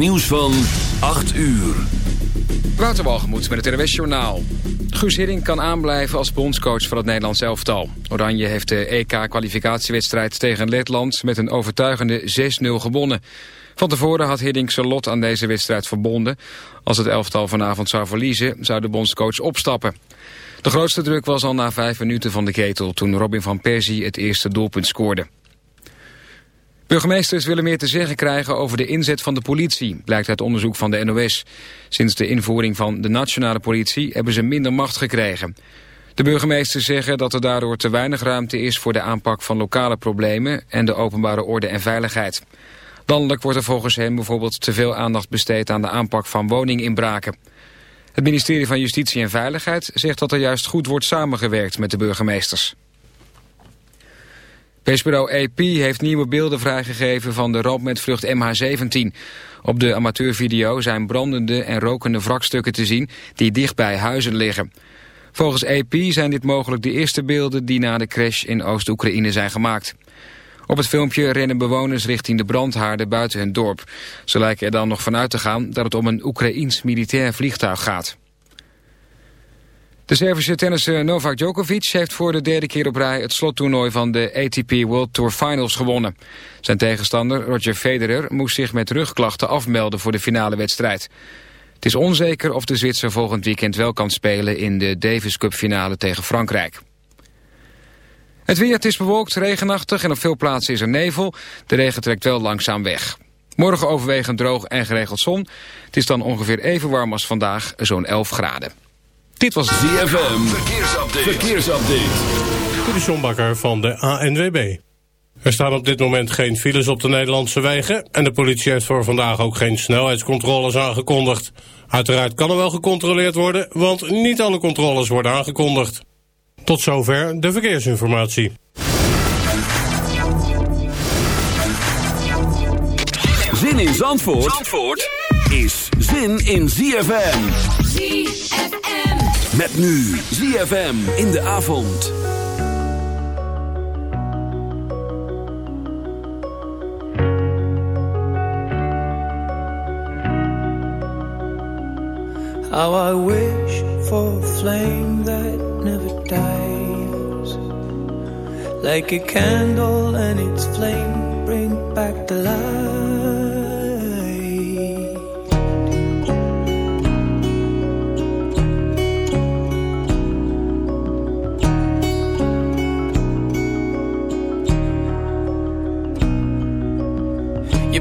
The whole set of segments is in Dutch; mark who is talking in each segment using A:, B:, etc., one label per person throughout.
A: Nieuws van 8 uur.
B: Waterwalgemoed met het RWS Journaal. Guus Hiddink kan aanblijven als bondscoach van het Nederlands elftal. Oranje heeft de EK-kwalificatiewedstrijd tegen Letland met een overtuigende 6-0 gewonnen. Van tevoren had Hiddink zijn lot aan deze wedstrijd verbonden. Als het elftal vanavond zou verliezen, zou de bondscoach opstappen. De grootste druk was al na vijf minuten van de ketel... toen Robin van Persie het eerste doelpunt scoorde. Burgemeesters willen meer te zeggen krijgen over de inzet van de politie, blijkt uit onderzoek van de NOS. Sinds de invoering van de nationale politie hebben ze minder macht gekregen. De burgemeesters zeggen dat er daardoor te weinig ruimte is voor de aanpak van lokale problemen en de openbare orde en veiligheid. Landelijk wordt er volgens hen bijvoorbeeld te veel aandacht besteed aan de aanpak van woninginbraken. Het ministerie van Justitie en Veiligheid zegt dat er juist goed wordt samengewerkt met de burgemeesters. Persbureau AP heeft nieuwe beelden vrijgegeven van de ramp met vlucht MH17. Op de amateurvideo zijn brandende en rokende wrakstukken te zien die dicht bij huizen liggen. Volgens AP zijn dit mogelijk de eerste beelden die na de crash in Oost-Oekraïne zijn gemaakt. Op het filmpje rennen bewoners richting de brandhaarden buiten hun dorp. Ze lijken er dan nog vanuit te gaan dat het om een Oekraïns militair vliegtuig gaat. De Servische tennisser Novak Djokovic heeft voor de derde keer op rij het slottoernooi van de ATP World Tour Finals gewonnen. Zijn tegenstander Roger Federer moest zich met rugklachten afmelden voor de finale wedstrijd. Het is onzeker of de Zwitser volgend weekend wel kan spelen in de Davis Cup finale tegen Frankrijk. Het weer, is bewolkt, regenachtig en op veel plaatsen is er nevel. De regen trekt wel langzaam weg. Morgen overwegend droog en geregeld zon. Het is dan ongeveer even warm als vandaag, zo'n 11 graden. Dit was
A: ZFM. Verkeersupdate. Verkeersupdate.
C: De Bakker van de ANWB. Er staan op dit moment geen files op de Nederlandse wegen... en de politie heeft voor vandaag ook geen snelheidscontroles aangekondigd. Uiteraard kan er wel gecontroleerd worden... want niet alle controles worden aangekondigd. Tot zover de verkeersinformatie.
A: Zin in Zandvoort, Zandvoort? is zin in ZFM.
D: ZFM.
A: Met nu ZFM in de avond.
E: How I wish for a flame that never dies Like a candle and its flame bring back the light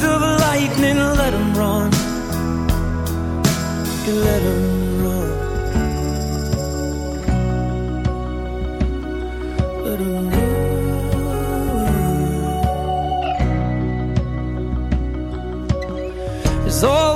E: the of lightning, let them run you let them run. Let them run. There's always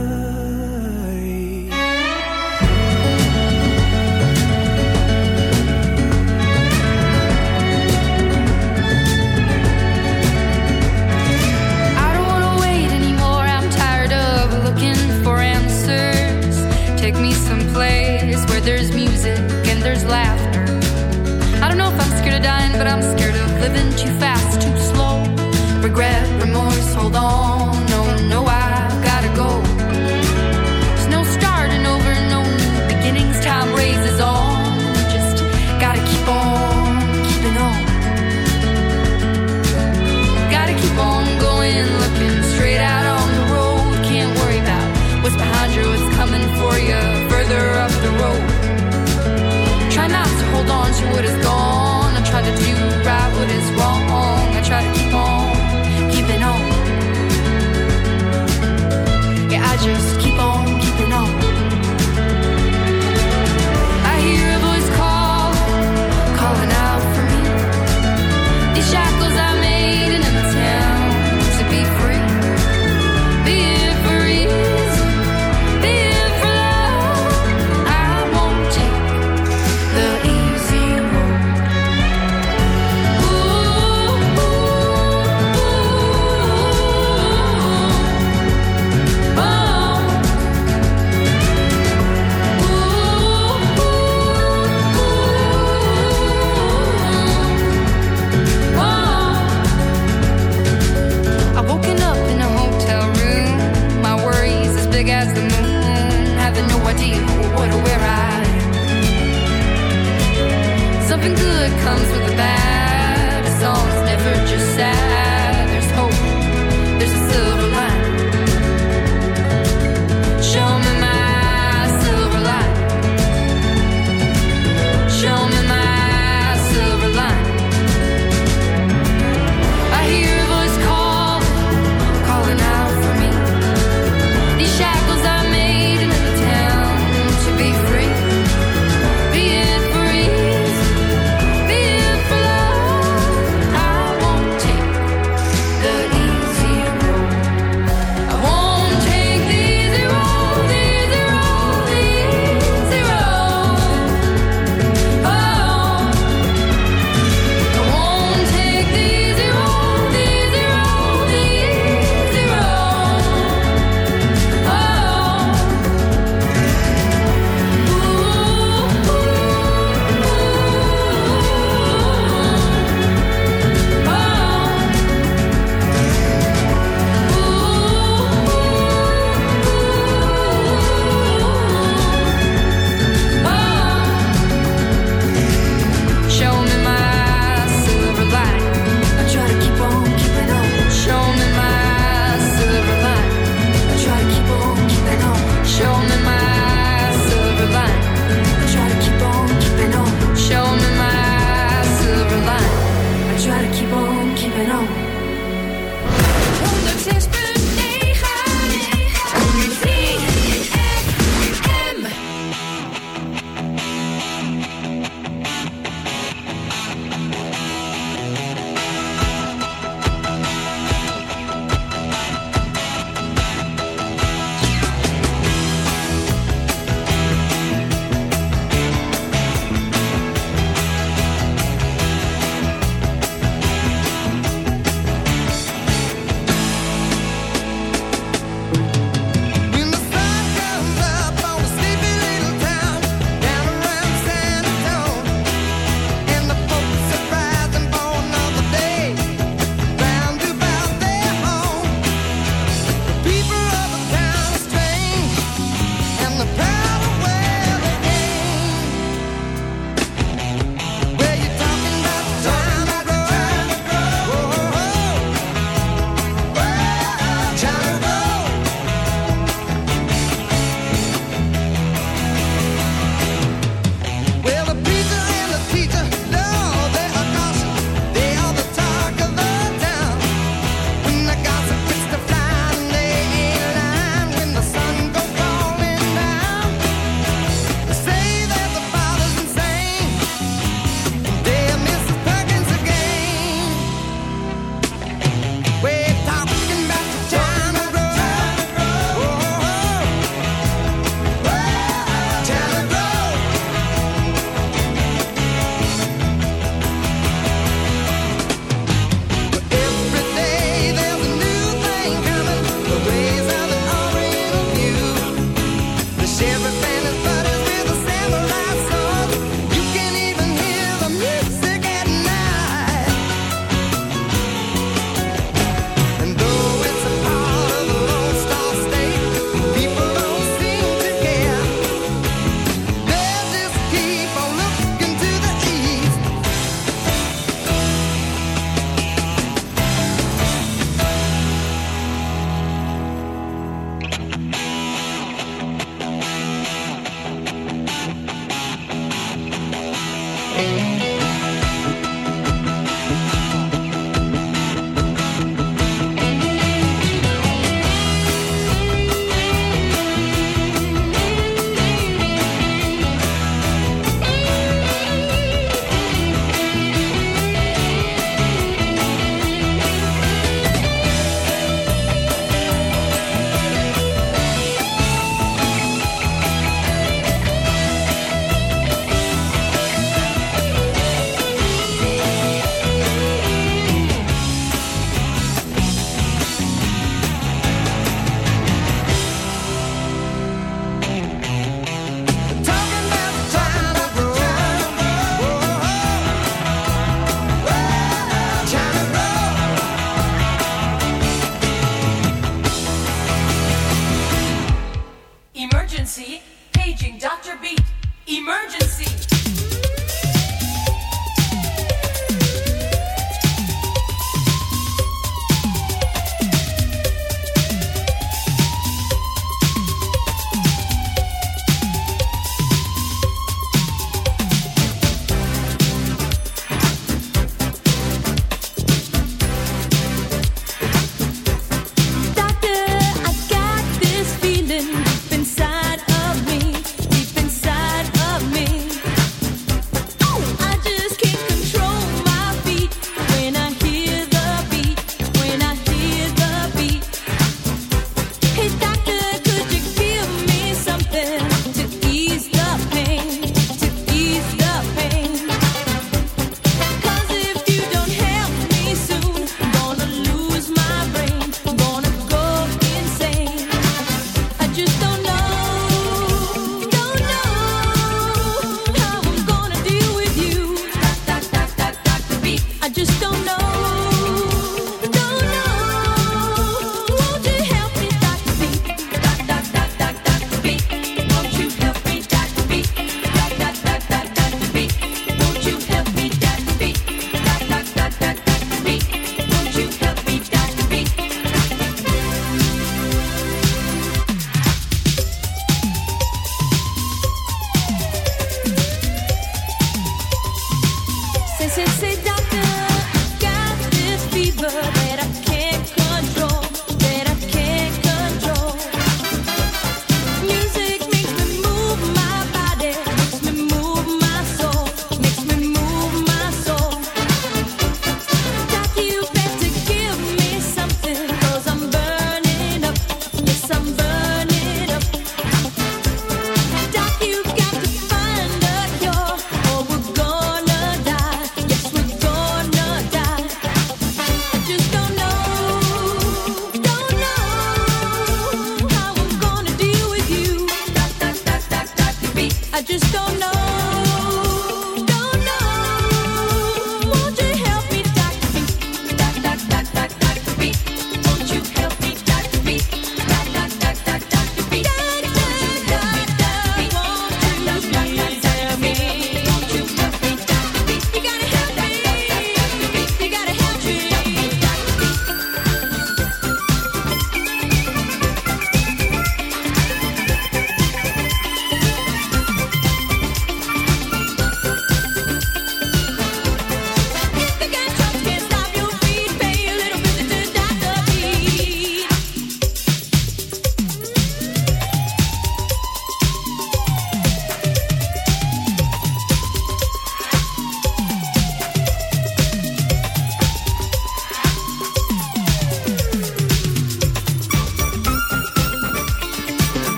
F: too fast, too slow. Regret, remorse, hold on.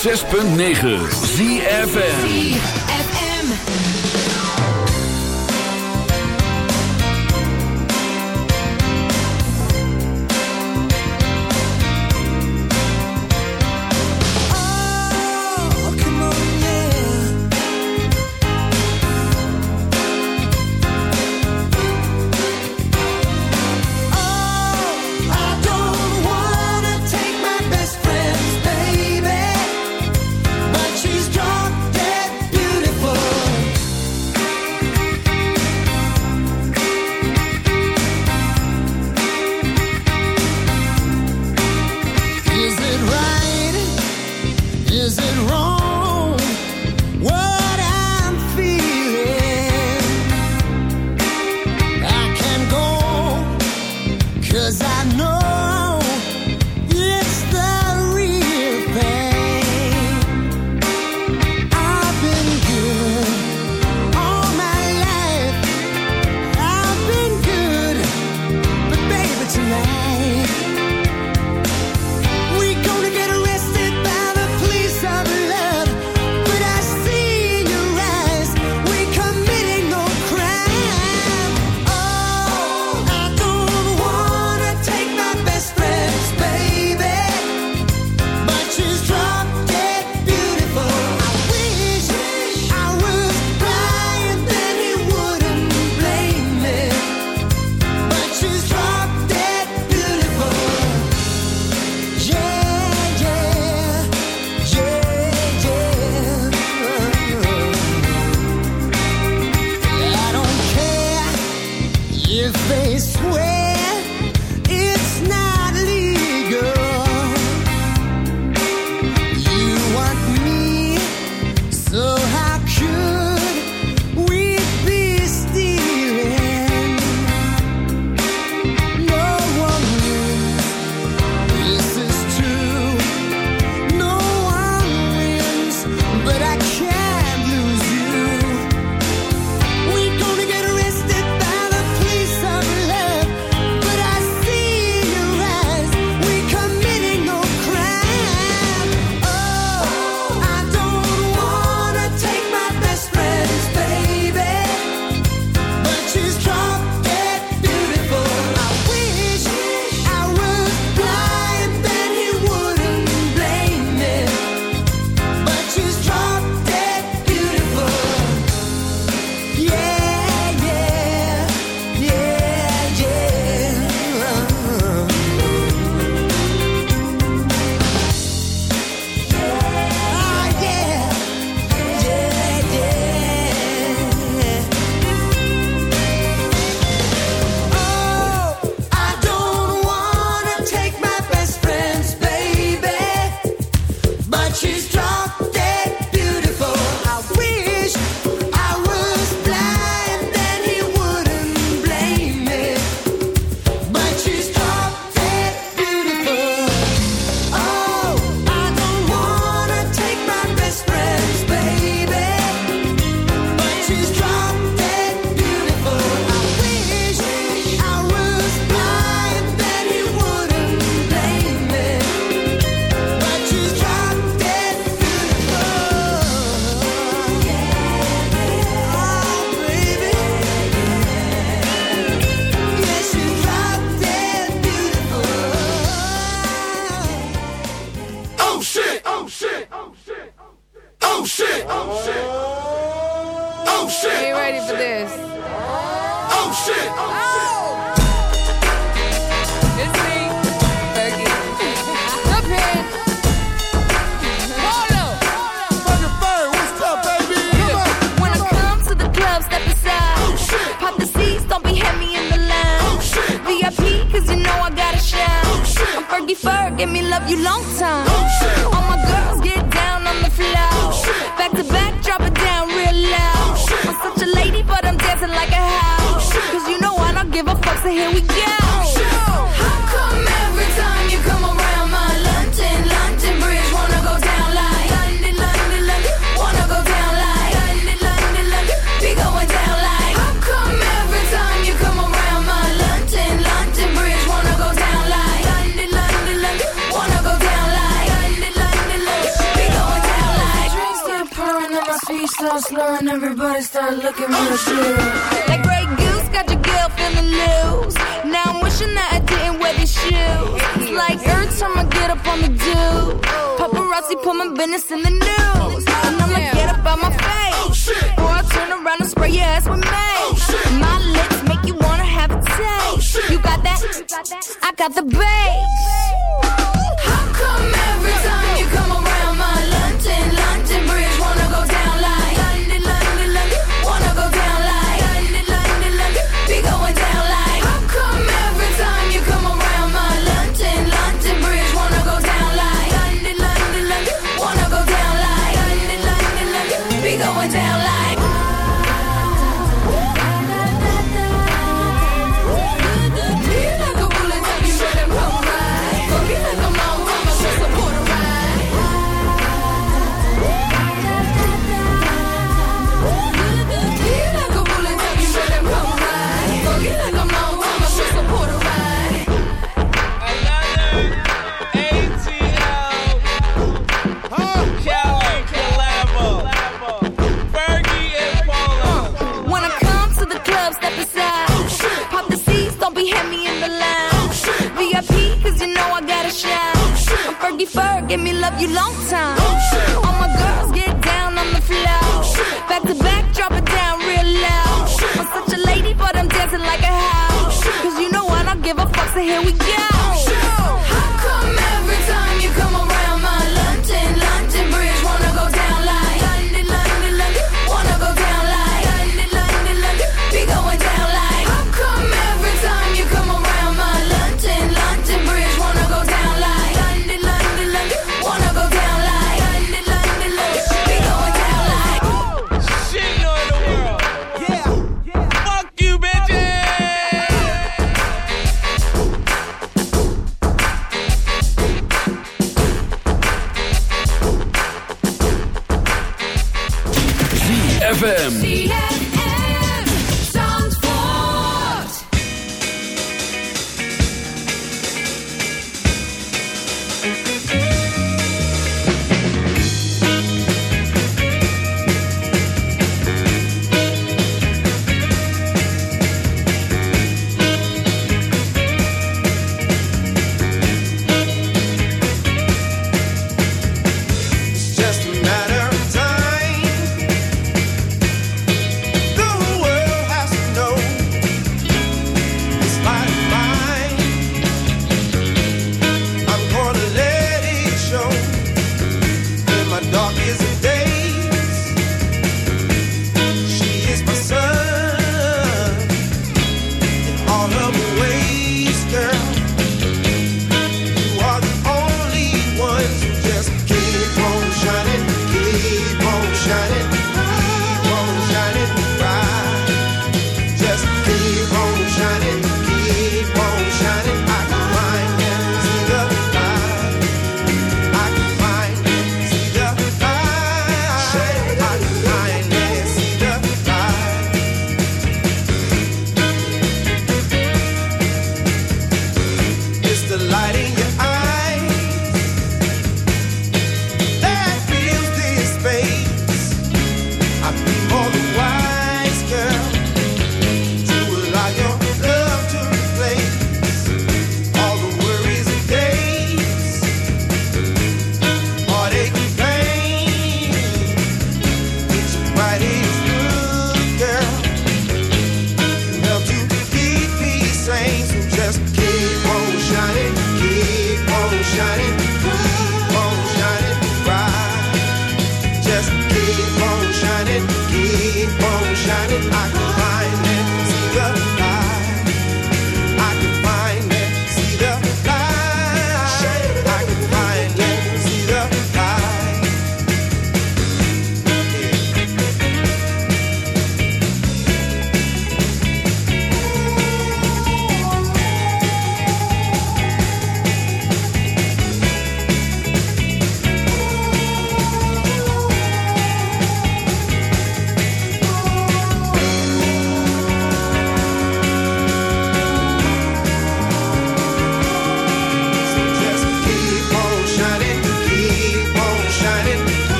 G: 106.9 ZFN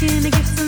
H: gonna get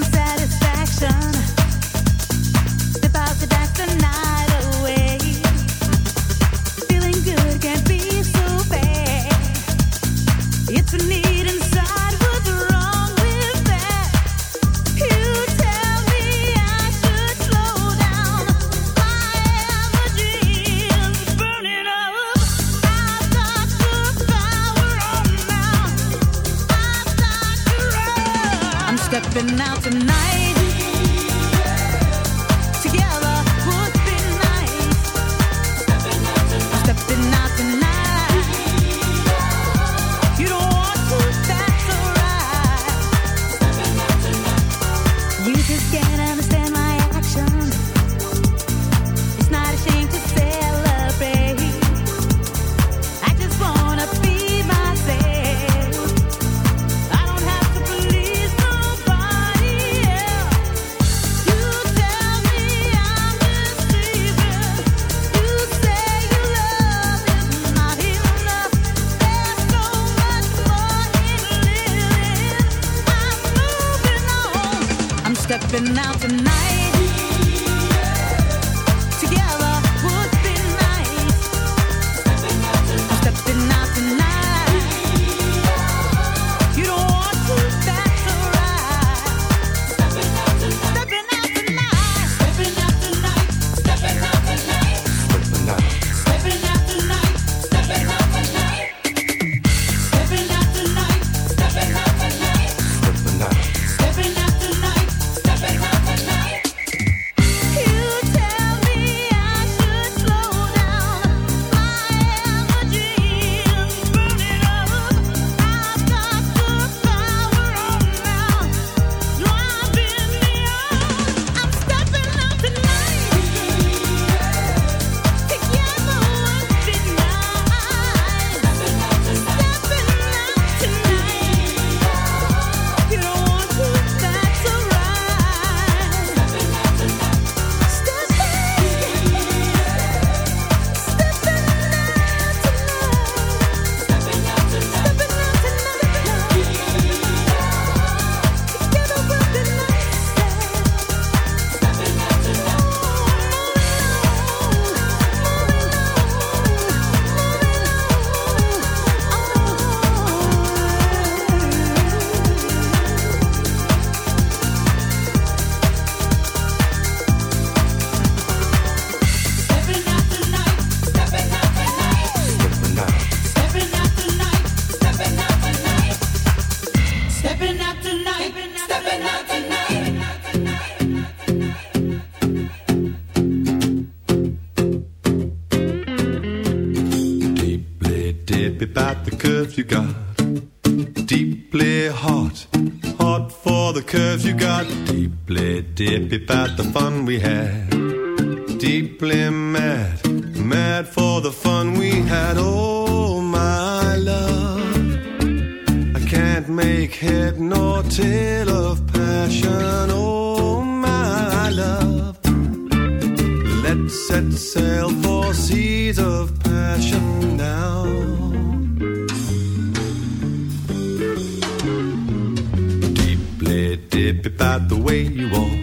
I: about the way you walk.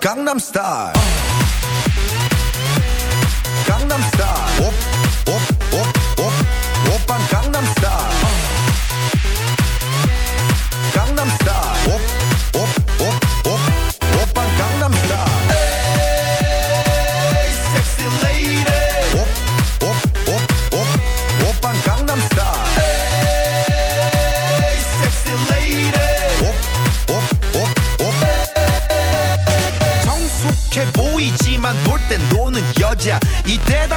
J: Gangnam Style. Gangnam Style. Op, op.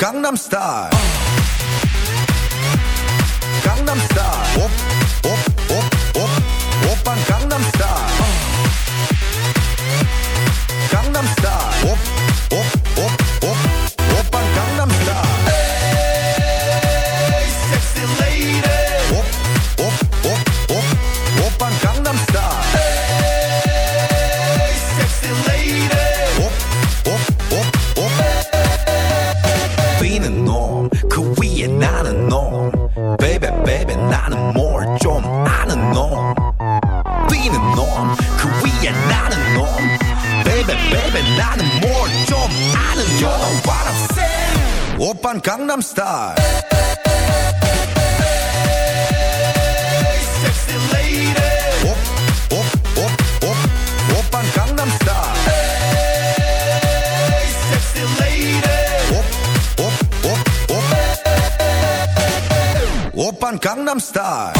J: Gangnam Style. 놈그 위에 나는 놈 베베 베베 나는 뭘 좀 아는 놈 뛰는 놈그 위에 나는 놈 베베 베베 나는 뭘 좀 아는 놈 You know what I'm saying. 오빤 강남스타일
K: Gangnam Style.